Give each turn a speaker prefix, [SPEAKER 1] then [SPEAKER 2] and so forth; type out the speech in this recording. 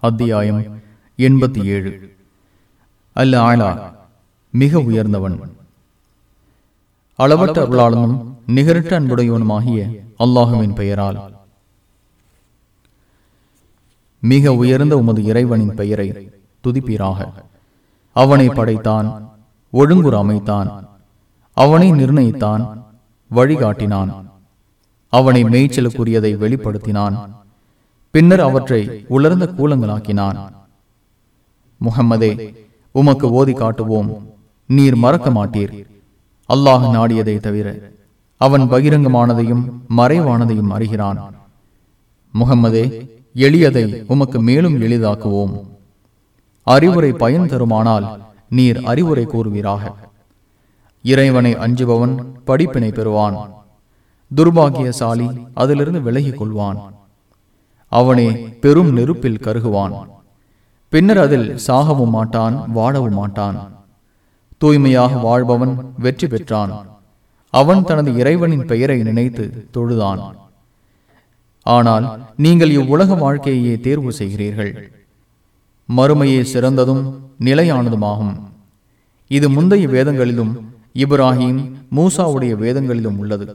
[SPEAKER 1] அத்தியாயம் எண்பத்தி ஏழு. அல்ல ஆளா மிக உயர்ந்தவன். அளவற்ற அருளாளனும் நிகரற்ற அன்புடையவனுமாகிய அல்லாஹுவின் பெயரால். மிக உயர்ந்த உமது இறைவனின் பெயரை துதிப்பீராக. அவனை படைத்தான் ஒழுங்குற அமைத்தான். அவனை நிர்ணயித்தான் வழிகாட்டினான். அவனை மேய்ச்சலுக்குரியதை வெளிப்படுத்தினான். பின்னர் அவற்றை உலர்ந்த கூலங்களாக்கினான். முகம்மதே உமக்கு ஓதி காட்டுவோம். நீர் மறக்க மாட்டீர். அல்லாஹ் நாடியதை தவிர அவன் பகிரங்கமானதையும் மறைவானதையும் அறிகிறான். முகம்மதே எளியதை உமக்கு மேலும் எளிதாக்குவோம். அறிவுரை பயன் தருமானால் நீர் அறிவுரை கூறுவீராக. இறைவனை அஞ்சுபவன் படிப்பினை பெறுவான். துர்பாகியசாலி அதிலிருந்து விலகிக் கொள்வான் அவனே பெரும் நெருப்பில் கருகுவான். பின்னர் அதில் சாகவும் மாட்டான் வாழவும் மாட்டான். தூய்மையாக வாழ்பவன் வெற்றி பெற்றான். அவன் தனது இறைவனின் பெயரை நினைத்து தொழுதான். ஆனால் நீங்கள் இவ்வுலக வாழ்க்கையே தேர்வு செய்கிறீர்கள். மறுமையே சிறந்ததும் நிலையானதுமாகும். இது முந்தைய வேதங்களிலும் இப்ராஹிம் மூசாவுடைய வேதங்களிலும் உள்ளது.